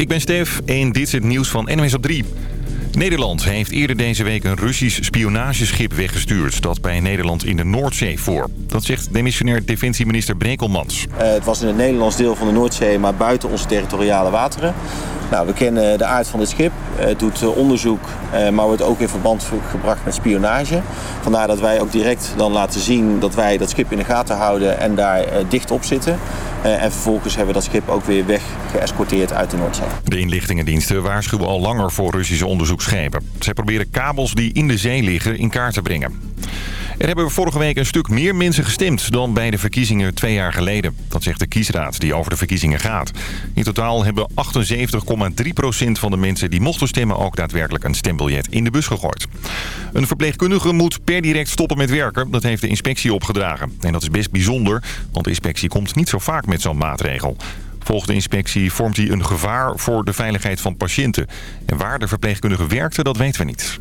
ik ben Stef en dit is het nieuws van NWS op 3. Nederland heeft eerder deze week een Russisch spionageschip weggestuurd... dat bij Nederland in de Noordzee voor. Dat zegt demissionair defensieminister Brekelmans. Uh, het was in het Nederlands deel van de Noordzee, maar buiten onze territoriale wateren. Nou, we kennen de aard van dit schip. Het doet eh, onderzoek, eh, maar wordt ook in verband gebracht met spionage. Vandaar dat wij ook direct dan laten zien dat wij dat schip in de gaten houden en daar dicht op zitten. En vervolgens hebben we dat schip ook weer weg geëscorteerd uit de Noordzee. De inlichtingendiensten waarschuwen al langer voor Russische onderzoeksschepen. Zij proberen kabels die in de zee liggen in kaart te brengen. Er hebben vorige week een stuk meer mensen gestemd dan bij de verkiezingen twee jaar geleden. Dat zegt de kiesraad die over de verkiezingen gaat. In totaal hebben 78,3% van de mensen die mochten stemmen ook daadwerkelijk een stembiljet in de bus gegooid. Een verpleegkundige moet per direct stoppen met werken. Dat heeft de inspectie opgedragen. En dat is best bijzonder, want de inspectie komt niet zo vaak met zo'n maatregel. Volgens de inspectie vormt hij een gevaar voor de veiligheid van patiënten. En waar de verpleegkundige werkte, dat weten we niet.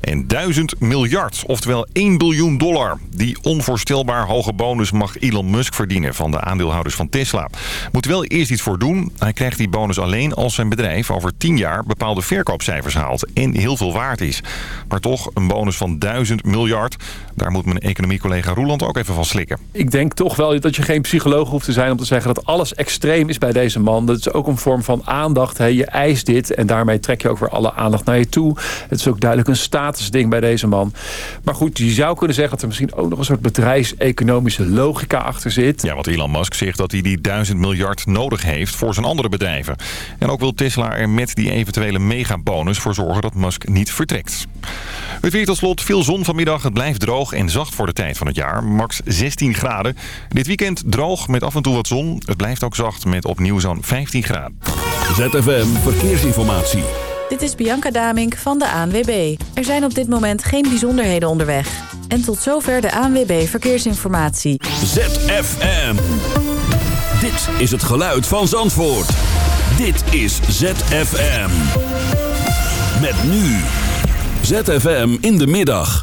En 1000 miljard, oftewel 1 biljoen dollar. Die onvoorstelbaar hoge bonus mag Elon Musk verdienen van de aandeelhouders van Tesla. Moet wel eerst iets voor doen. Hij krijgt die bonus alleen als zijn bedrijf over 10 jaar bepaalde verkoopcijfers haalt en heel veel waard is. Maar toch, een bonus van 1000 miljard, daar moet mijn economiecollega Roeland ook even van slikken. Ik denk toch wel dat je geen psycholoog hoeft te zijn om te zeggen dat alles extreem is bij deze man. Dat is ook een vorm van aandacht. Je eist dit en daarmee trek je ook weer alle aandacht naar je toe. Het is ook duidelijk een statusding bij deze man. Maar goed, je zou kunnen zeggen dat er misschien ook nog een soort bedrijfseconomische logica achter zit. Ja, want Elon Musk zegt dat hij die 1000 miljard nodig heeft voor zijn andere bedrijven. En ook wil Tesla er met die eventuele megabonus voor zorgen dat Musk niet vertrekt. Het weer tot slot, veel zon vanmiddag. Het blijft droog en zacht voor de tijd van het jaar. Max 16 graden. Dit weekend droog met af en toe wat zon. Het blijft ook zacht met opnieuw zo'n 15 graden. ZFM Verkeersinformatie. Dit is Bianca Damink van de ANWB. Er zijn op dit moment geen bijzonderheden onderweg. En tot zover de ANWB Verkeersinformatie. ZFM. Dit is het geluid van Zandvoort. Dit is ZFM. Met nu... ZFM in de middag.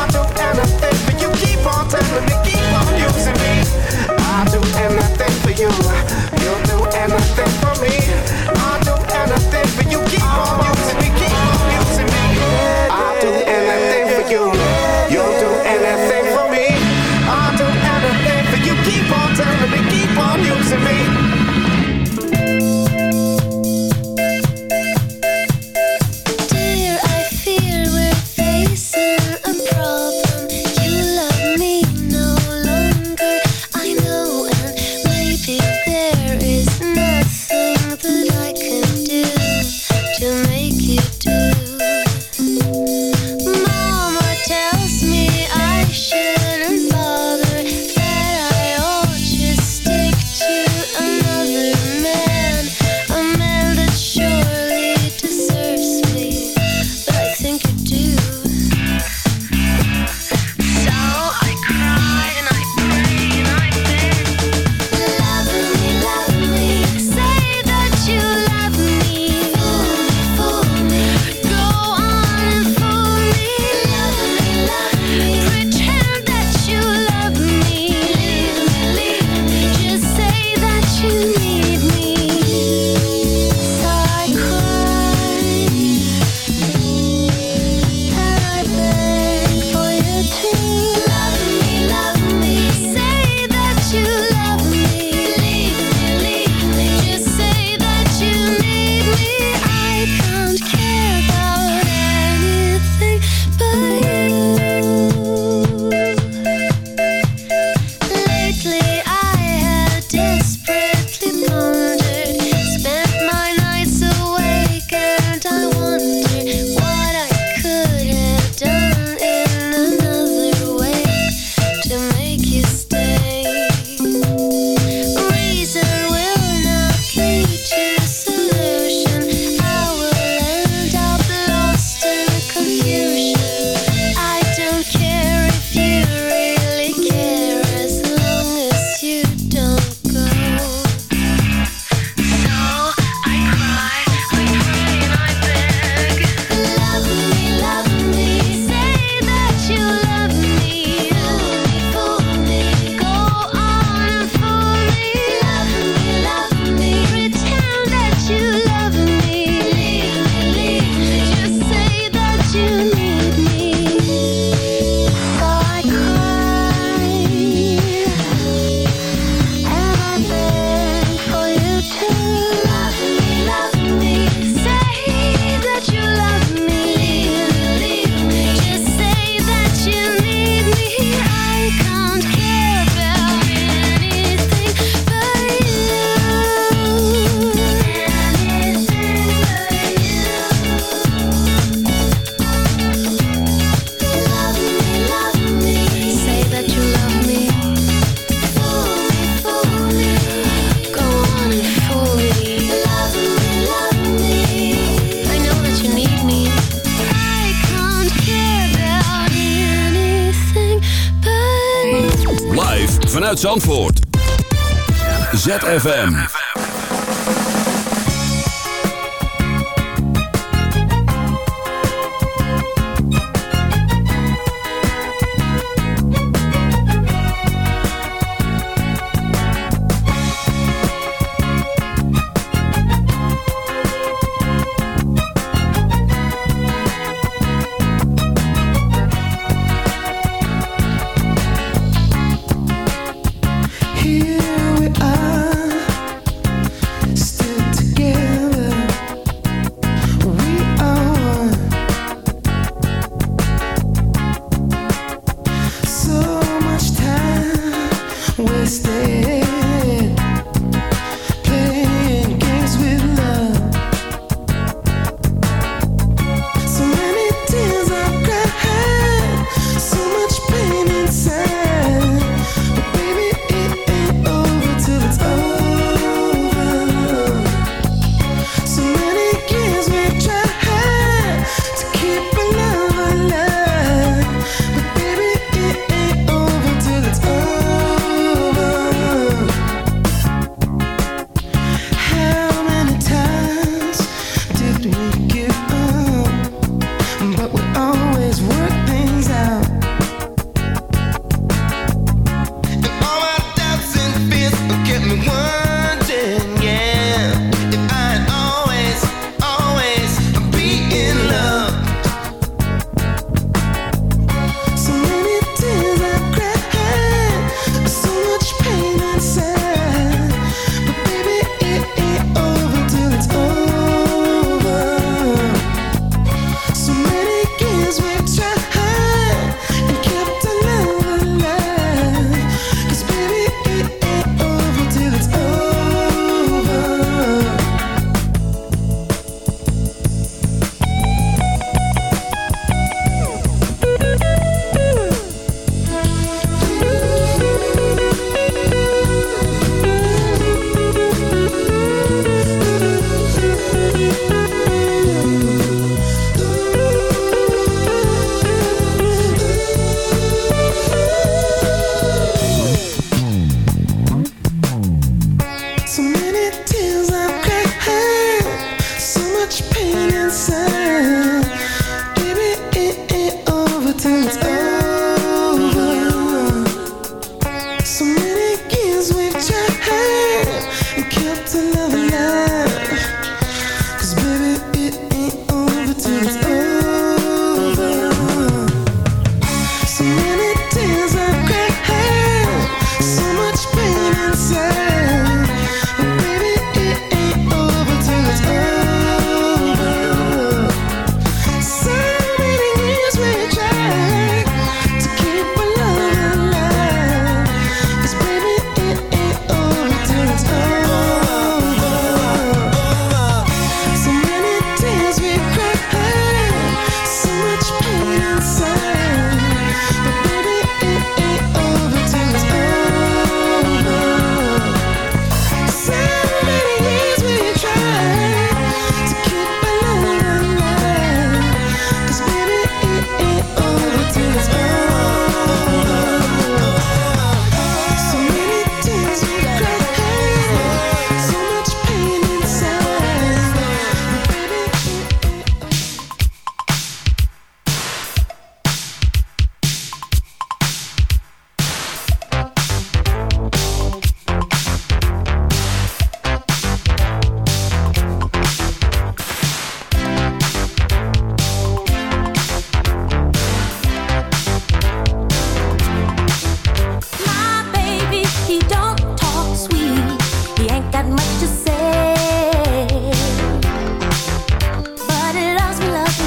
I do anything for you. You do anything for me. I do anything for you. Keep on using me, keep on using me. I do anything for you. You do anything for me. I do anything for you. Keep on telling me, keep on using me. Zandvoort. ZFM.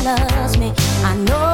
loves me. I know.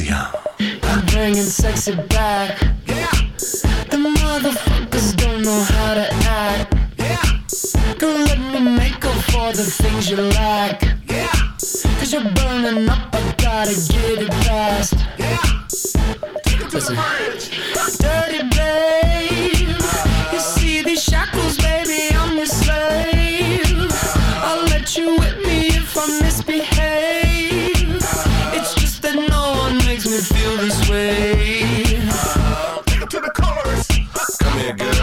Grazia.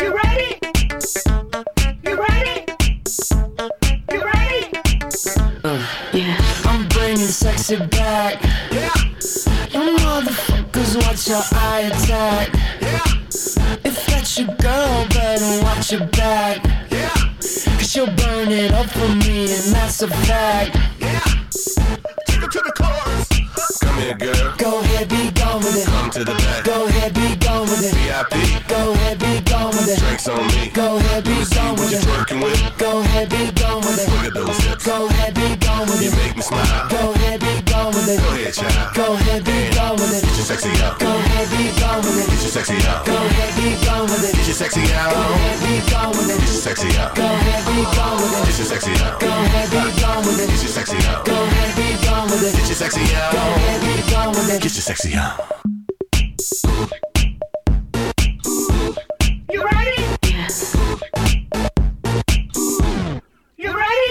You ready? You ready? You ready? Yeah, I'm bringing sexy back. Yeah. You motherfuckers, watch your eye attack. Yeah. If that's your girl, better watch your back. Yeah. Cause she'll burn it up for me, and that's a fact. Girl. Go ahead, be gone with it. Come to the back. Go ahead, be gone with it. VIP. Go ahead, be gone with it. Drinks on me. Go ahead, be gone with it. twerking with? Go ahead, be gone with it. Look at those hips. Go ahead, be gone with You it. make me smile. Go ahead, be gone with it. Go ahead, child. Go ahead, be gone sexy out. Go ahead, be gone with it. Get your sexy out. Go ahead, be gone with it. Get your sexy out. Go ahead, be gone with it. Get your sexy out. Go ahead, be gone with it. Get your sexy out. Go ahead, be gone with it. Get your sexy out. Go ahead, be gone with it. Get your sexy out. Go ahead, be gone with it. Get your sexy out. You ready? You ready?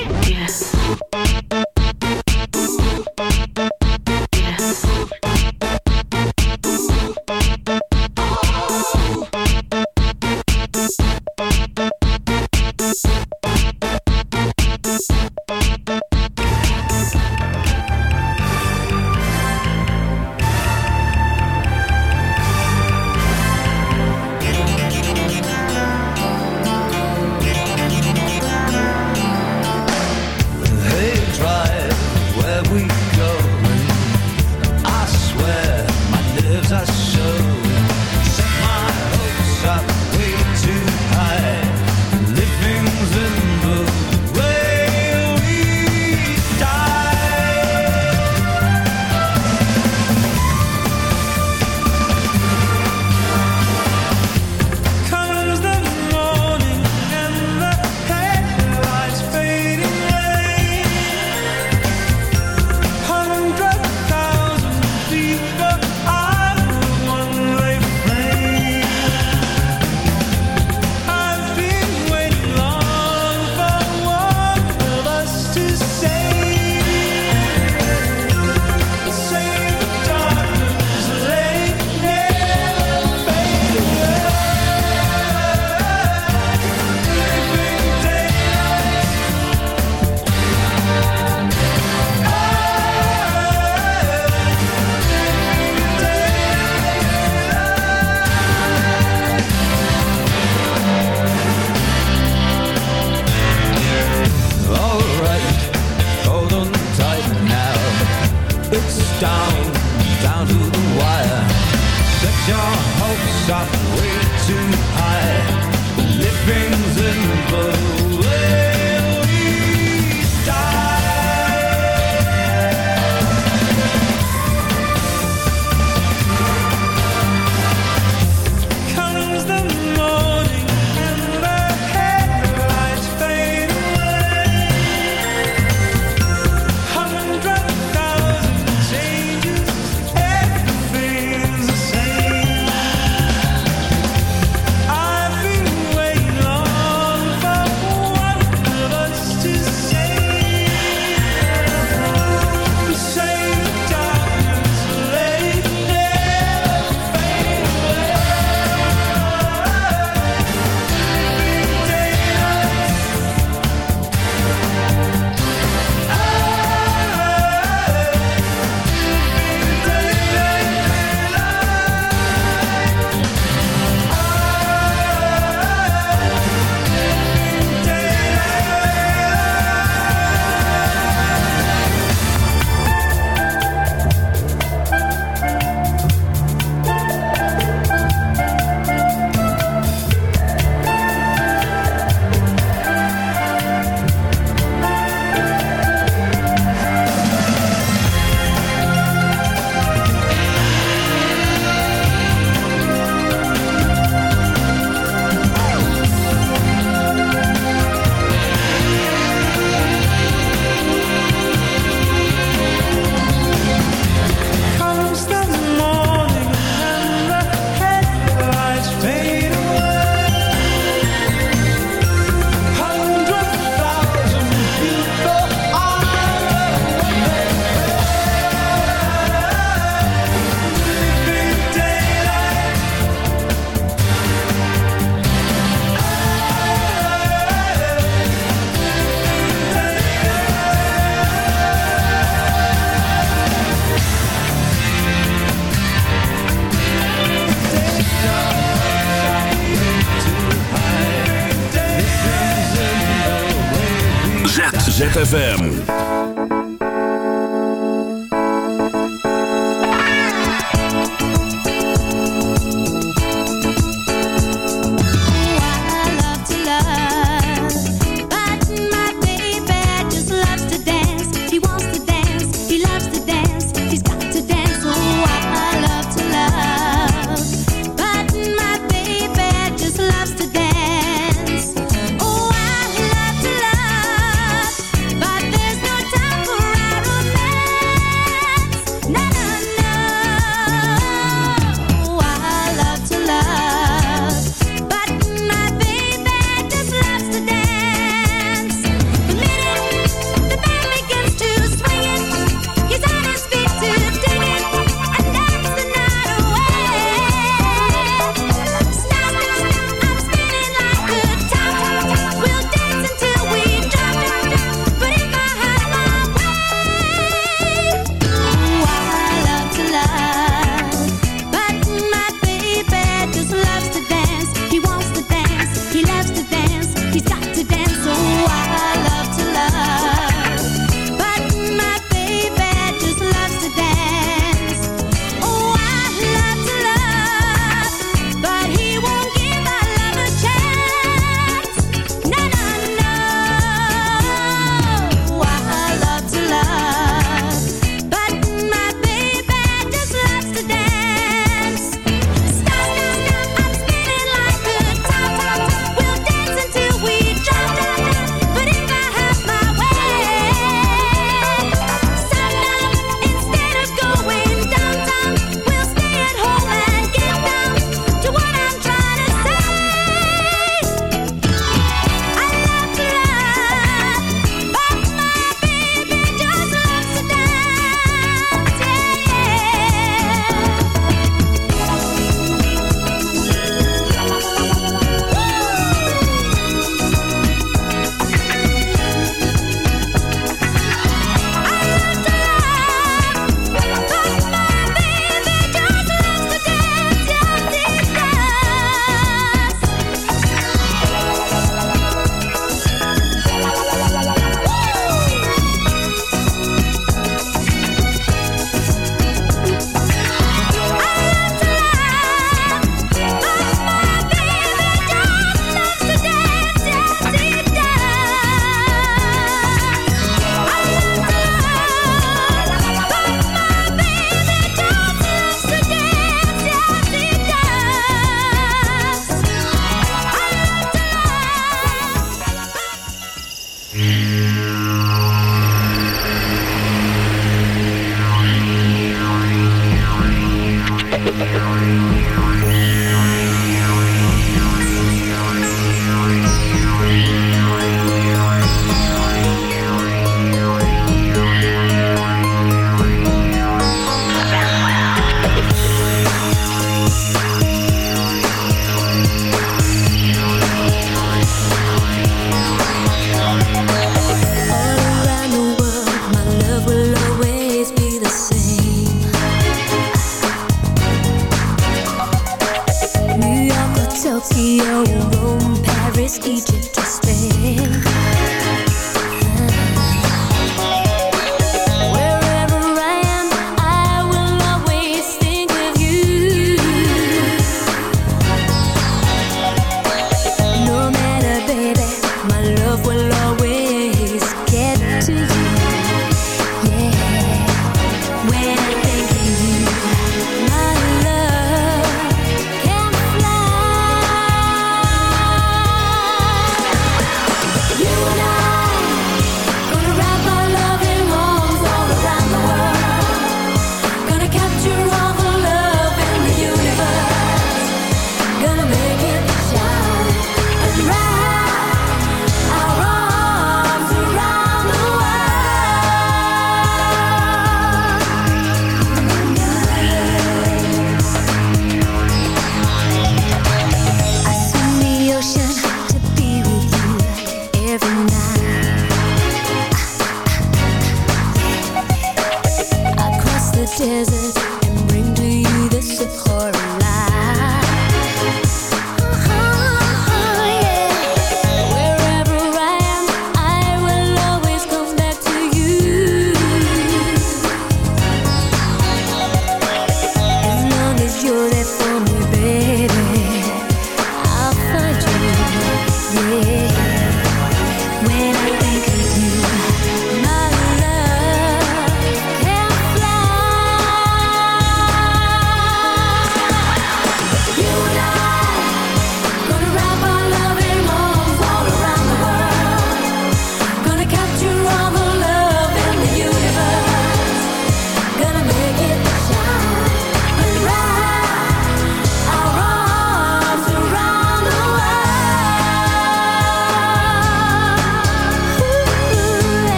Hey, ZFM.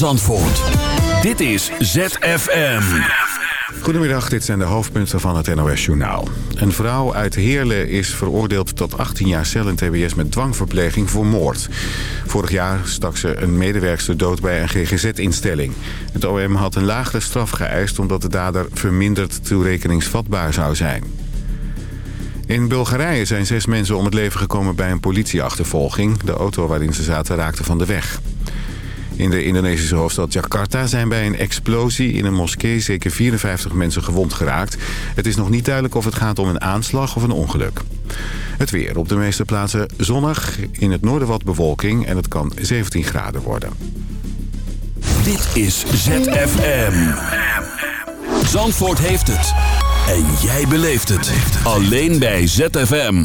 Zandvoort. Dit is ZFM. Goedemiddag, dit zijn de hoofdpunten van het NOS-journaal. Een vrouw uit Heerlen is veroordeeld tot 18 jaar cel en tbs met dwangverpleging voor moord. Vorig jaar stak ze een medewerkster dood bij een GGZ-instelling. Het OM had een lagere straf geëist omdat de dader verminderd toerekeningsvatbaar zou zijn. In Bulgarije zijn zes mensen om het leven gekomen bij een politieachtervolging. De auto waarin ze zaten raakte van de weg. In de Indonesische hoofdstad Jakarta zijn bij een explosie in een moskee zeker 54 mensen gewond geraakt. Het is nog niet duidelijk of het gaat om een aanslag of een ongeluk. Het weer op de meeste plaatsen zonnig, in het noorden wat bewolking en het kan 17 graden worden. Dit is ZFM. Zandvoort heeft het. En jij beleeft het. Alleen bij ZFM.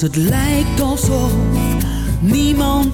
het lijkt alsof niemand